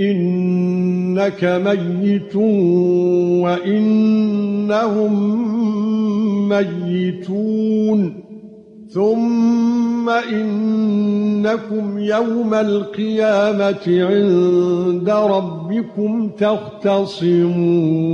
إنك ميت وإنهم ميتون ثم إنكم يوم القيامة عند ربكم تختصمون